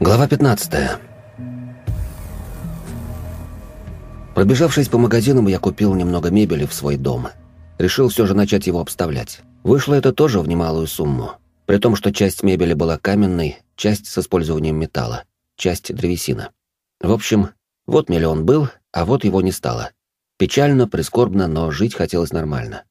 Глава 15. Пробежавшись по магазинам, я купил немного мебели в свой дом. Решил все же начать его обставлять. Вышло это тоже в немалую сумму. При том, что часть мебели была каменной, часть с использованием металла, часть древесина. В общем, вот миллион был, а вот его не стало. Печально, прискорбно, но жить хотелось нормально.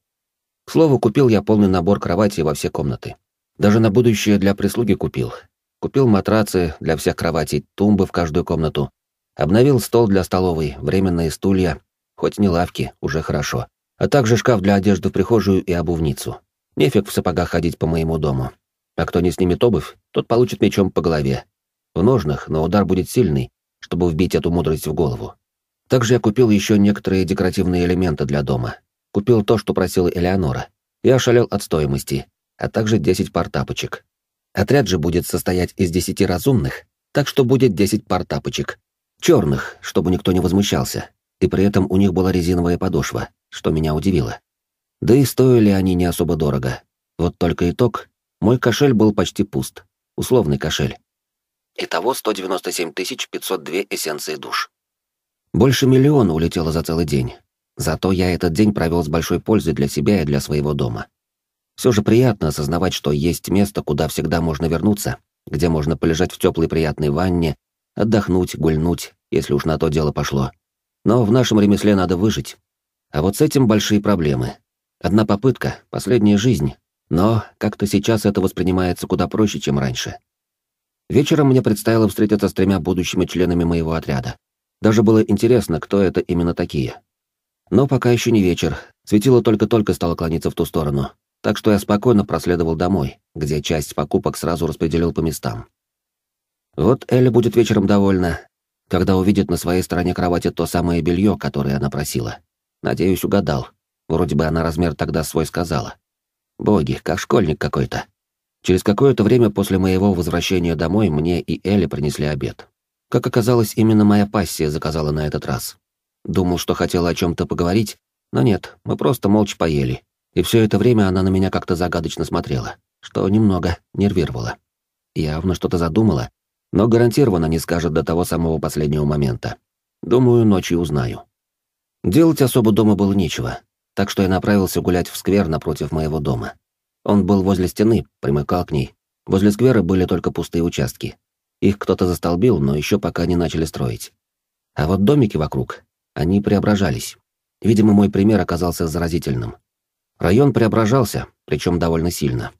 К слову, купил я полный набор кровати во все комнаты. Даже на будущее для прислуги купил. Купил матрацы для всех кроватей, тумбы в каждую комнату. Обновил стол для столовой, временные стулья, хоть не лавки, уже хорошо. А также шкаф для одежды в прихожую и обувницу. Нефиг в сапогах ходить по моему дому. А кто не снимет обувь, тот получит мечом по голове. В ножнах, но удар будет сильный, чтобы вбить эту мудрость в голову. Также я купил еще некоторые декоративные элементы для дома. Купил то, что просила Элеонора. Я ошалел от стоимости, а также 10 пар тапочек. Отряд же будет состоять из 10 разумных, так что будет 10 пар тапочек. Черных, чтобы никто не возмущался. И при этом у них была резиновая подошва, что меня удивило. Да и стоили они не особо дорого. Вот только итог. Мой кошель был почти пуст. Условный кошель. Итого 197 502 эссенции душ. Больше миллиона улетело за целый день. Зато я этот день провел с большой пользой для себя и для своего дома. Все же приятно осознавать, что есть место, куда всегда можно вернуться, где можно полежать в теплой приятной ванне, отдохнуть, гульнуть, если уж на то дело пошло. Но в нашем ремесле надо выжить. А вот с этим большие проблемы. Одна попытка, последняя жизнь, но как-то сейчас это воспринимается куда проще, чем раньше. Вечером мне предстояло встретиться с тремя будущими членами моего отряда. Даже было интересно, кто это именно такие. Но пока еще не вечер, светило только-только стало клониться в ту сторону, так что я спокойно проследовал домой, где часть покупок сразу распределил по местам. Вот Эля будет вечером довольна, когда увидит на своей стороне кровати то самое белье, которое она просила. Надеюсь, угадал. Вроде бы она размер тогда свой сказала. Боги, как школьник какой-то. Через какое-то время после моего возвращения домой мне и Элли принесли обед. Как оказалось, именно моя пассия заказала на этот раз. Думал, что хотела о чем-то поговорить, но нет, мы просто молча поели. И все это время она на меня как-то загадочно смотрела, что немного нервировало. Явно что-то задумала, но гарантированно не скажет до того самого последнего момента. Думаю, ночью узнаю. Делать особо дома было нечего, так что я направился гулять в сквер напротив моего дома. Он был возле стены, примыкал к ней. Возле сквера были только пустые участки. Их кто-то застолбил, но еще пока не начали строить. А вот домики вокруг, они преображались. Видимо, мой пример оказался заразительным. Район преображался, причем довольно сильно.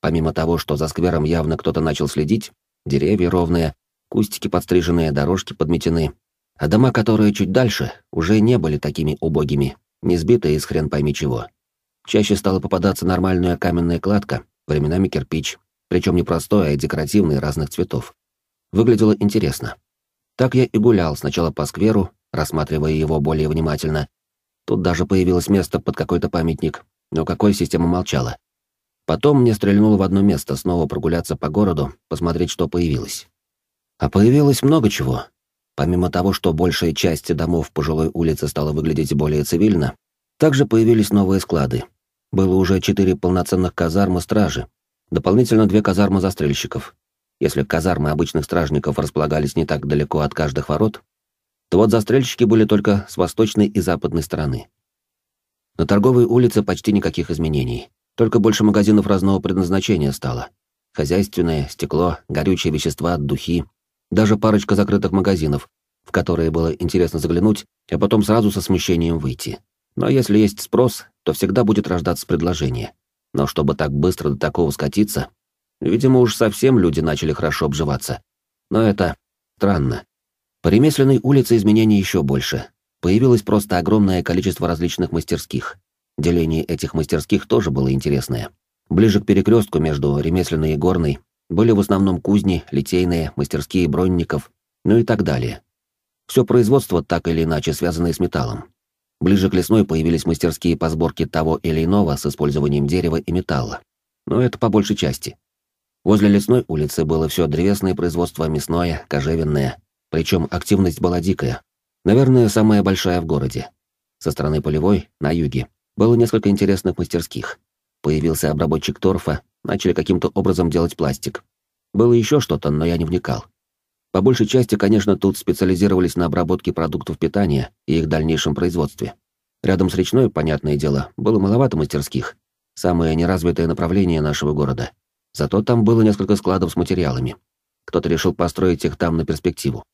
Помимо того, что за сквером явно кто-то начал следить, деревья ровные, кустики подстриженные, дорожки подметены, а дома, которые чуть дальше, уже не были такими убогими, не сбитые из хрен пойми чего. Чаще стала попадаться нормальная каменная кладка, временами кирпич, причем не простой, а декоративный разных цветов. Выглядело интересно. Так я и гулял сначала по скверу, рассматривая его более внимательно. Тут даже появилось место под какой-то памятник, но какой система молчала. Потом мне стрельнуло в одно место снова прогуляться по городу, посмотреть, что появилось. А появилось много чего. Помимо того, что большая часть домов по жилой улице стала выглядеть более цивильно, также появились новые склады. Было уже четыре полноценных казармы стражи, дополнительно две казармы застрельщиков. Если казармы обычных стражников располагались не так далеко от каждых ворот, то вот застрельщики были только с восточной и западной стороны. На торговой улице почти никаких изменений, только больше магазинов разного предназначения стало. Хозяйственное, стекло, горючие вещества, духи, даже парочка закрытых магазинов, в которые было интересно заглянуть, а потом сразу со смущением выйти. Но если есть спрос, то всегда будет рождаться предложение. Но чтобы так быстро до такого скатиться, видимо, уж совсем люди начали хорошо обживаться. Но это странно. По ремесленной улице изменений еще больше. Появилось просто огромное количество различных мастерских. Деление этих мастерских тоже было интересное. Ближе к перекрестку между ремесленной и горной были в основном кузни, литейные, мастерские бронников, ну и так далее. Все производство так или иначе связанное с металлом. Ближе к лесной появились мастерские по сборке того или иного с использованием дерева и металла. Но это по большей части. Возле лесной улицы было все древесное производство мясное, кожевенное, причем активность была дикая. Наверное, самая большая в городе. Со стороны полевой, на юге, было несколько интересных мастерских. Появился обработчик торфа, начали каким-то образом делать пластик. Было еще что-то, но я не вникал. По большей части, конечно, тут специализировались на обработке продуктов питания и их дальнейшем производстве. Рядом с речной, понятное дело, было маловато мастерских. Самое неразвитое направление нашего города. Зато там было несколько складов с материалами. Кто-то решил построить их там на перспективу.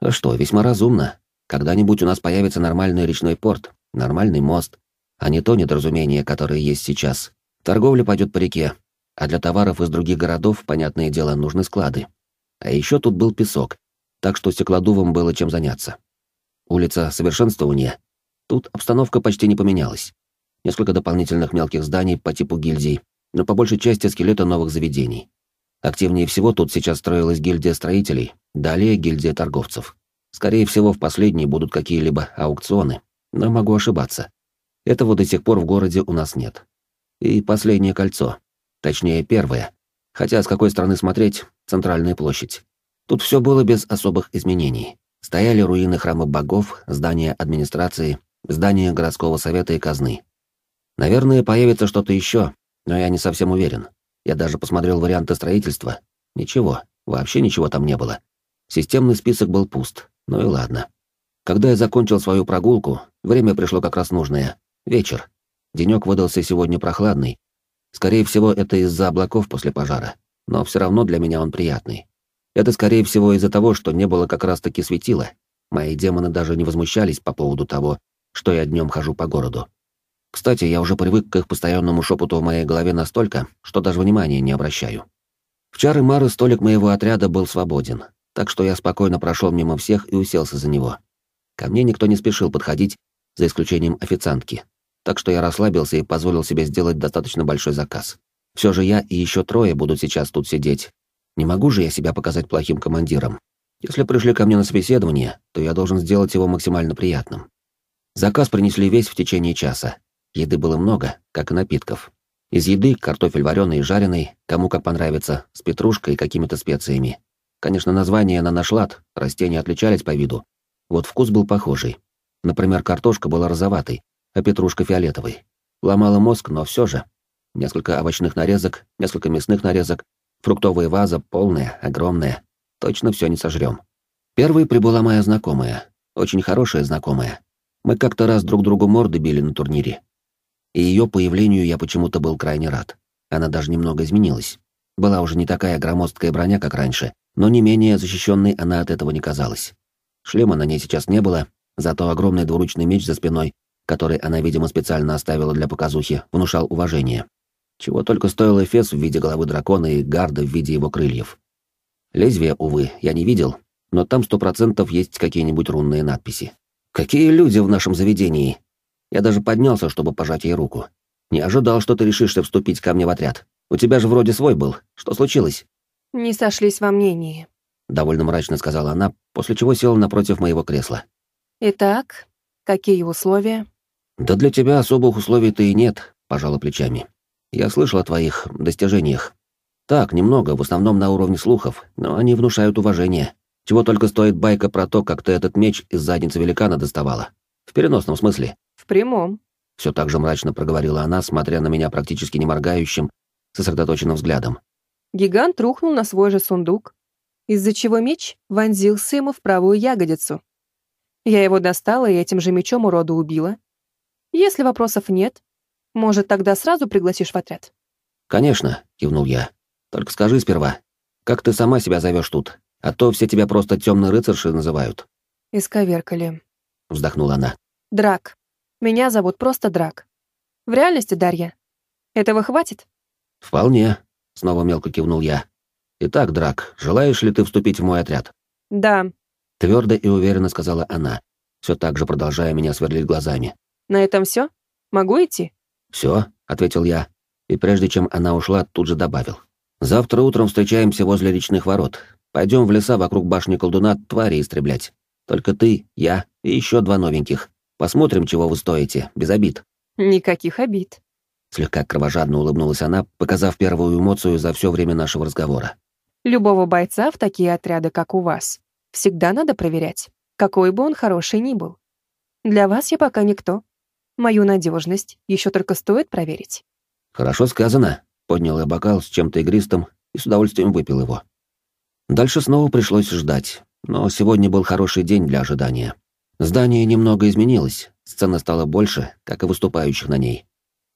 А что, весьма разумно. Когда-нибудь у нас появится нормальный речной порт, нормальный мост, а не то недоразумение, которое есть сейчас. Торговля пойдет по реке, а для товаров из других городов, понятное дело, нужны склады. А еще тут был песок, так что стеклодувом было чем заняться. Улица Совершенствования. Тут обстановка почти не поменялась. Несколько дополнительных мелких зданий по типу гильдий, но по большей части скелеты новых заведений. Активнее всего тут сейчас строилась гильдия строителей, далее гильдия торговцев. Скорее всего, в последней будут какие-либо аукционы, но могу ошибаться. Этого до сих пор в городе у нас нет. И последнее кольцо. Точнее, первое. Хотя с какой стороны смотреть, центральная площадь. Тут все было без особых изменений. Стояли руины храма богов, здания администрации, здания городского совета и казны. Наверное, появится что-то еще, но я не совсем уверен. Я даже посмотрел варианты строительства. Ничего, вообще ничего там не было. Системный список был пуст. Ну и ладно. Когда я закончил свою прогулку, время пришло как раз нужное. Вечер. Денек выдался сегодня прохладный, Скорее всего, это из-за облаков после пожара, но все равно для меня он приятный. Это, скорее всего, из-за того, что не было как раз-таки светила. Мои демоны даже не возмущались по поводу того, что я днем хожу по городу. Кстати, я уже привык к их постоянному шепоту в моей голове настолько, что даже внимания не обращаю. В чары Мары столик моего отряда был свободен, так что я спокойно прошел мимо всех и уселся за него. Ко мне никто не спешил подходить, за исключением официантки, так что я расслабился и позволил себе сделать достаточно большой заказ. Все же я и еще трое будут сейчас тут сидеть. Не могу же я себя показать плохим командиром. Если пришли ко мне на собеседование, то я должен сделать его максимально приятным. Заказ принесли весь в течение часа. Еды было много, как и напитков. Из еды картофель вареный и жареный, кому как понравится, с петрушкой и какими-то специями. Конечно, название на наш лад, растения отличались по виду. Вот вкус был похожий. Например, картошка была розоватой, а петрушка фиолетовый. Ломала мозг, но все же. Несколько овощных нарезок, несколько мясных нарезок, фруктовая ваза полная, огромная. Точно все не сожрем. Первой прибыла моя знакомая, очень хорошая знакомая. Мы как-то раз друг другу морды били на турнире. И ее появлению я почему-то был крайне рад. Она даже немного изменилась. Была уже не такая громоздкая броня, как раньше, но не менее защищенной она от этого не казалась. Шлема на ней сейчас не было, зато огромный двуручный меч за спиной который она, видимо, специально оставила для показухи, внушал уважение. Чего только стоил эфес в виде головы дракона и гарда в виде его крыльев. Лезвия, увы, я не видел, но там сто процентов есть какие-нибудь рунные надписи. Какие люди в нашем заведении! Я даже поднялся, чтобы пожать ей руку. Не ожидал, что ты решишься вступить ко мне в отряд. У тебя же вроде свой был. Что случилось? Не сошлись во мнении. Довольно мрачно сказала она, после чего села напротив моего кресла. Итак, какие условия? «Да для тебя особых условий-то и нет», — пожала плечами. «Я слышал о твоих достижениях. Так, немного, в основном на уровне слухов, но они внушают уважение. Чего только стоит байка про то, как ты этот меч из задницы великана доставала. В переносном смысле». «В прямом», — все так же мрачно проговорила она, смотря на меня практически не моргающим, сосредоточенным взглядом. Гигант рухнул на свой же сундук, из-за чего меч вонзился ему в правую ягодицу. Я его достала и этим же мечом урода убила, если вопросов нет, может, тогда сразу пригласишь в отряд? Конечно, кивнул я. Только скажи сперва, как ты сама себя зовешь тут? А то все тебя просто темный рыцарши называют. Исковеркали. Вздохнула она. Драк. Меня зовут просто Драк. В реальности Дарья. Этого хватит? Вполне. Снова мелко кивнул я. Итак, Драк, желаешь ли ты вступить в мой отряд? Да. Твердо и уверенно сказала она, все так же продолжая меня сверлить глазами. На этом все? Могу идти? Все, ответил я. И прежде чем она ушла, тут же добавил. Завтра утром встречаемся возле речных ворот. Пойдем в леса вокруг башни колдуна твари истреблять. Только ты, я и еще два новеньких. Посмотрим, чего вы стоите, без обид. Никаких обид. Слегка кровожадно улыбнулась она, показав первую эмоцию за все время нашего разговора. Любого бойца в такие отряды, как у вас, всегда надо проверять, какой бы он хороший ни был. Для вас я пока никто. Мою надежность еще только стоит проверить. Хорошо сказано. Поднял я бокал с чем-то игристым и с удовольствием выпил его. Дальше снова пришлось ждать, но сегодня был хороший день для ожидания. Здание немного изменилось, сцена стала больше, как и выступающих на ней.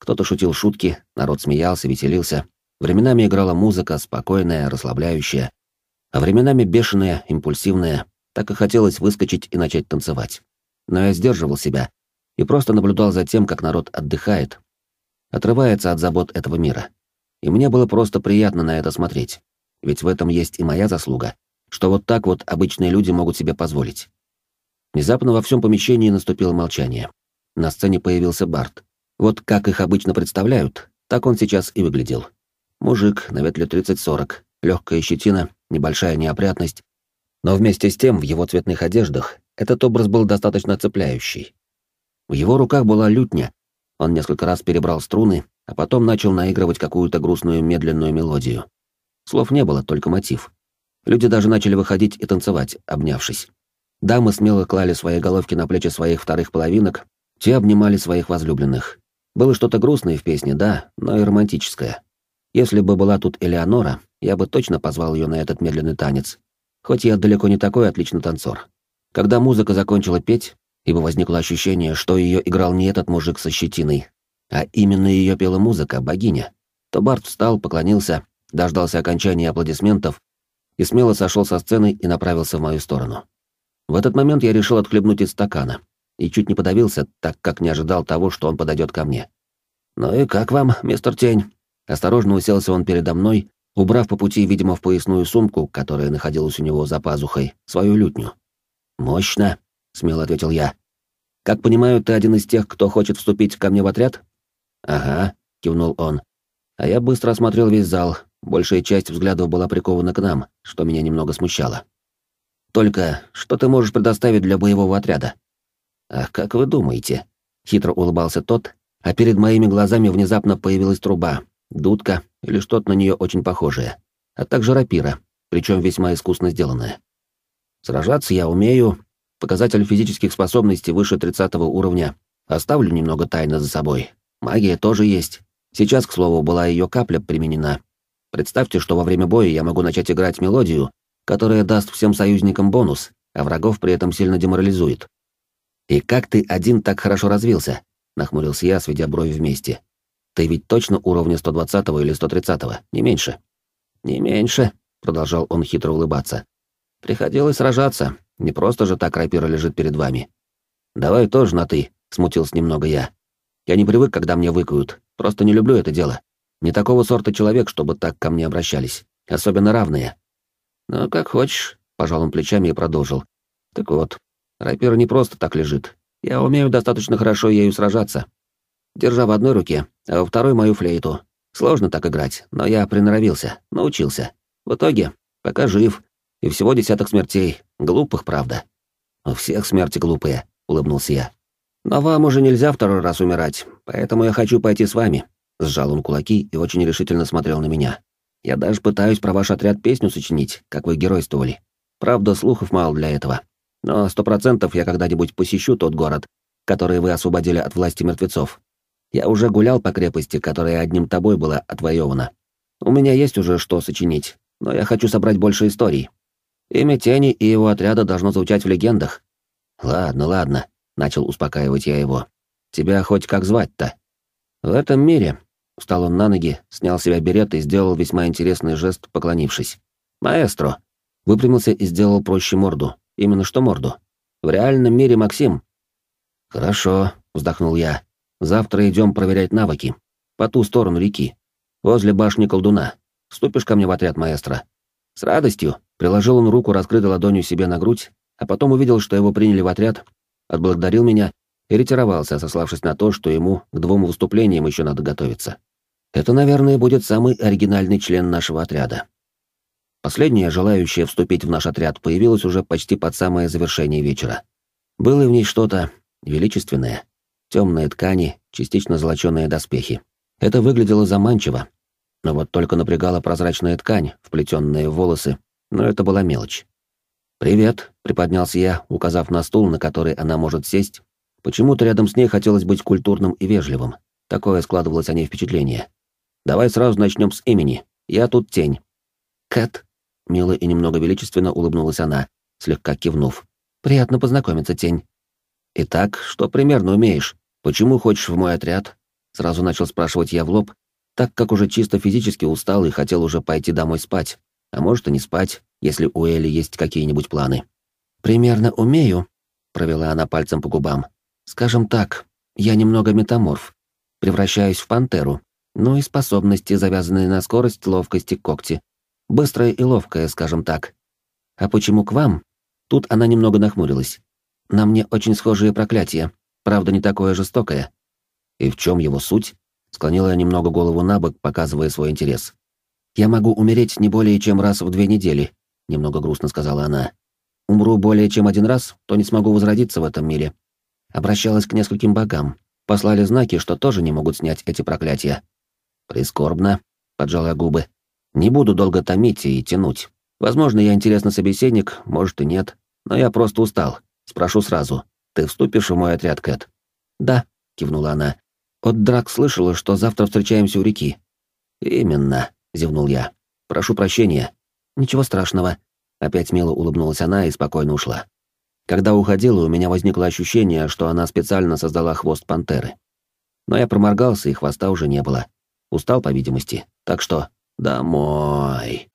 Кто-то шутил шутки, народ смеялся, веселился. Временами играла музыка, спокойная, расслабляющая, а временами бешеная, импульсивная, так и хотелось выскочить и начать танцевать. Но я сдерживал себя и просто наблюдал за тем, как народ отдыхает, отрывается от забот этого мира. И мне было просто приятно на это смотреть. Ведь в этом есть и моя заслуга, что вот так вот обычные люди могут себе позволить. Внезапно во всем помещении наступило молчание. На сцене появился Барт. Вот как их обычно представляют, так он сейчас и выглядел. Мужик, на вид лет 30-40, легкая щетина, небольшая неопрятность. Но вместе с тем в его цветных одеждах этот образ был достаточно цепляющий. В его руках была лютня. Он несколько раз перебрал струны, а потом начал наигрывать какую-то грустную медленную мелодию. Слов не было, только мотив. Люди даже начали выходить и танцевать, обнявшись. Дамы смело клали свои головки на плечи своих вторых половинок, те обнимали своих возлюбленных. Было что-то грустное в песне, да, но и романтическое. Если бы была тут Элеонора, я бы точно позвал ее на этот медленный танец. Хоть я далеко не такой отличный танцор. Когда музыка закончила петь, ибо возникло ощущение, что ее играл не этот мужик со щетиной, а именно ее пела музыка, богиня, то Барт встал, поклонился, дождался окончания аплодисментов и смело сошел со сцены и направился в мою сторону. В этот момент я решил отхлебнуть из стакана и чуть не подавился, так как не ожидал того, что он подойдет ко мне. «Ну и как вам, мистер Тень?» Осторожно уселся он передо мной, убрав по пути, видимо, в поясную сумку, которая находилась у него за пазухой, свою лютню. «Мощно», — смело ответил я. «Как понимаю, ты один из тех, кто хочет вступить ко мне в отряд?» «Ага», — кивнул он. А я быстро осмотрел весь зал, большая часть взглядов была прикована к нам, что меня немного смущало. Только что ты можешь предоставить для боевого отряда? Ах, как вы думаете? Хитро улыбался тот, а перед моими глазами внезапно появилась труба, дудка или что-то на нее очень похожее, а также рапира, причем весьма искусно сделанная. Сражаться я умею, показатель физических способностей выше 30 уровня. Оставлю немного тайны за собой. Магия тоже есть. Сейчас, к слову, была ее капля применена. Представьте, что во время боя я могу начать играть мелодию, которая даст всем союзникам бонус, а врагов при этом сильно деморализует. «И как ты один так хорошо развился?» — нахмурился я, сведя брови вместе. «Ты ведь точно уровня 120 или 130, не меньше?» «Не меньше», — продолжал он хитро улыбаться. «Приходилось сражаться, не просто же так рапира лежит перед вами». «Давай тоже на «ты», — смутился немного я. «Я не привык, когда мне выкают, просто не люблю это дело. Не такого сорта человек, чтобы так ко мне обращались, особенно равные». «Ну, как хочешь», — пожал он плечами и продолжил. «Так вот, рапира не просто так лежит. Я умею достаточно хорошо ею сражаться. Держа в одной руке, а во второй мою флейту. Сложно так играть, но я приноровился, научился. В итоге, пока жив, и всего десяток смертей. Глупых, правда. У всех смерти глупые, улыбнулся я. Но вам уже нельзя второй раз умирать, поэтому я хочу пойти с вами. Сжал он кулаки и очень решительно смотрел на меня. Я даже пытаюсь про ваш отряд песню сочинить, как вы геройствовали. Правда, слухов мало для этого. Но сто процентов я когда-нибудь посещу тот город, который вы освободили от власти мертвецов. Я уже гулял по крепости, которая одним тобой была отвоевана. У меня есть уже что сочинить, но я хочу собрать больше историй. Имя Тени и его отряда должно звучать в легендах. Ладно, ладно, начал успокаивать я его. Тебя хоть как звать-то? В этом мире Встал он на ноги, снял с себя берет и сделал весьма интересный жест, поклонившись. «Маэстро!» Выпрямился и сделал проще морду. Именно что морду. «В реальном мире Максим!» «Хорошо», — вздохнул я. «Завтра идем проверять навыки. По ту сторону реки. Возле башни колдуна. Вступишь ко мне в отряд, маэстро?» «С радостью!» — приложил он руку, раскрытой ладонью себе на грудь, а потом увидел, что его приняли в отряд, отблагодарил меня и ретировался, сославшись на то, что ему к двум выступлениям еще надо готовиться. Это, наверное, будет самый оригинальный член нашего отряда. Последняя, желающая вступить в наш отряд, появилась уже почти под самое завершение вечера. Было в ней что-то величественное. Темные ткани, частично золоченые доспехи. Это выглядело заманчиво. Но вот только напрягала прозрачная ткань, вплетенная в волосы, но это была мелочь. «Привет», — приподнялся я, указав на стул, на который она может сесть, Почему-то рядом с ней хотелось быть культурным и вежливым. Такое складывалось о ней впечатление. «Давай сразу начнем с имени. Я тут тень». Кэт?» — мило и немного величественно улыбнулась она, слегка кивнув. «Приятно познакомиться, тень». «Итак, что примерно умеешь? Почему хочешь в мой отряд?» Сразу начал спрашивать я в лоб, так как уже чисто физически устал и хотел уже пойти домой спать. А может и не спать, если у Эли есть какие-нибудь планы. «Примерно умею», — провела она пальцем по губам. «Скажем так, я немного метаморф. Превращаюсь в пантеру. Ну и способности, завязанные на скорость, ловкость и когти. Быстрая и ловкая, скажем так. А почему к вам? Тут она немного нахмурилась. На мне очень схожие проклятия, правда не такое жестокое. И в чем его суть? Склонила я немного голову на бок, показывая свой интерес. Я могу умереть не более чем раз в две недели, немного грустно сказала она. Умру более чем один раз, то не смогу возродиться в этом мире. Обращалась к нескольким богам. Послали знаки, что тоже не могут снять эти проклятия. Прискорбно, поджала губы. Не буду долго томить и тянуть. Возможно, я интересный собеседник, может и нет, но я просто устал. Спрошу сразу. Ты вступишь в мой отряд, Кэт? Да, кивнула она. От Драк слышала, что завтра встречаемся у реки. Именно, зевнул я. Прошу прощения. Ничего страшного. Опять мило улыбнулась она и спокойно ушла. Когда уходила, у меня возникло ощущение, что она специально создала хвост пантеры. Но я проморгался, и хвоста уже не было. Устал, по видимости. Так что домой.